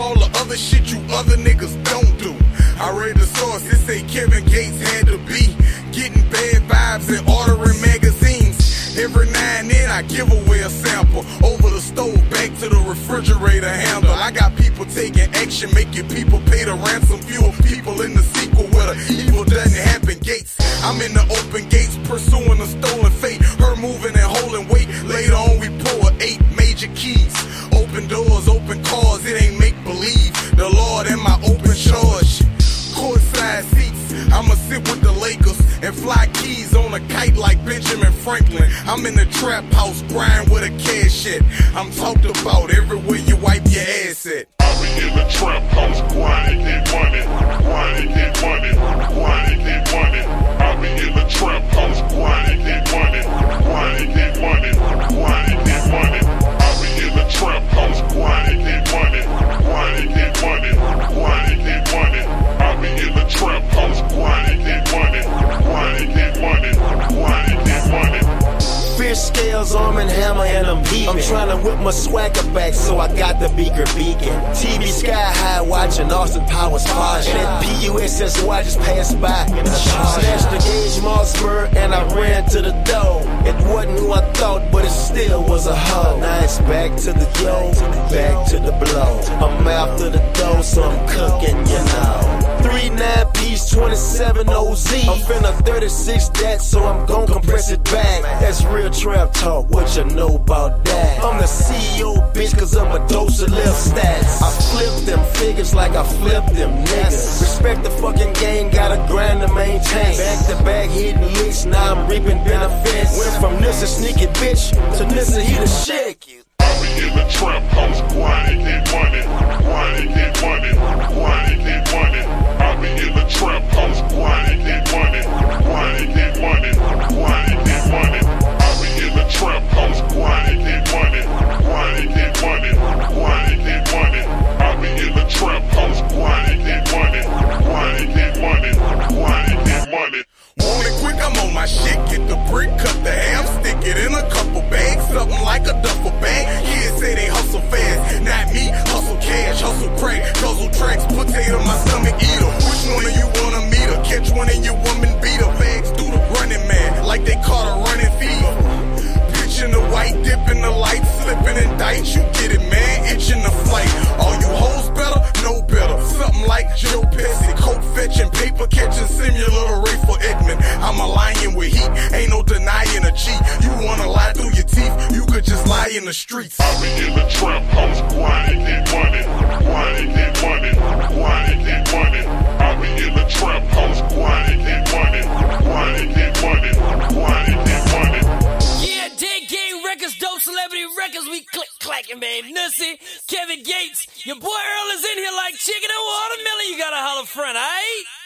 other shit you other niggas don't do. I read the source, it say Kevin Gates had to be getting bad vibes and ordering magazines. Every now and then I give away a sample over the stove back to the refrigerator handle. I got people taking action, making people pay the ransom. Fewer people in the sequel where the evil doesn't happen. Gates, I'm in the open gates pursuing a stolen fate. Her moving and holding weight. Later on we pull eight major keys. Open doors, open cars, believe. The Lord and my open charge. Courtside seats, I'ma sit with the Lakers and fly keys on a kite like Benjamin Franklin. I'm in the trap house, grind with a cash shit. I'm talked about everywhere you wipe your ass at. I be in the trap house, grinding, get money, grinding, get money, grinding, Arm and hammer, and I'm heaving. I'm trying to whip my swagger back, so I got the beaker beacon. TV sky high, watching Austin Powers. And that PUSSY just passed by. Snatched the gauge Mossberg, and I ran to the door. It wasn't who I thought, but it still was a hoe. Now it's back to the yo, back to the blow. I'm after the dough, so I'm cooking, you know. Three 27 OZ. I'm finna 36 that, so I'm gon' compress it back. That's real trap talk, what you know about that? I'm the CEO, bitch, cause I'm a dose of left stats. I flip them figures like I flip them niggas. Respect the fucking game, gotta grind to maintain. Back to back hitting licks, now I'm reaping benefits. Went from Nissa sneaky bitch to Nissa he the shit. I be in the trap house, grinding, get money, in a couple bags, something like a duffel bag. Kids say they hustle fast, not me. Hustle cash, hustle crack, guzzle tracks, potato my stomach eater. Which one of you wanna meet her? Catch one of your woman beat her. Bags through the running man, like they caught a running fever. Pitch in the white, dip in the light, slipping in dice. You get it, man, itching the flight. All you hoes better, no better. Something like Joe Pesci, coke fetching, paper catching, similar in the streets. I be in the trap house, grinding, get money, grinding, get money, grinding, get money. I be in the trap house, grinding, get money, grinding, get money, grinding, get money. Yeah, Dead Game Records, Dope Celebrity Records, we click clacking, man. Nussy, Kevin Gates, your boy Earl is in here like chicken and watermelon. You gotta holler front, aight?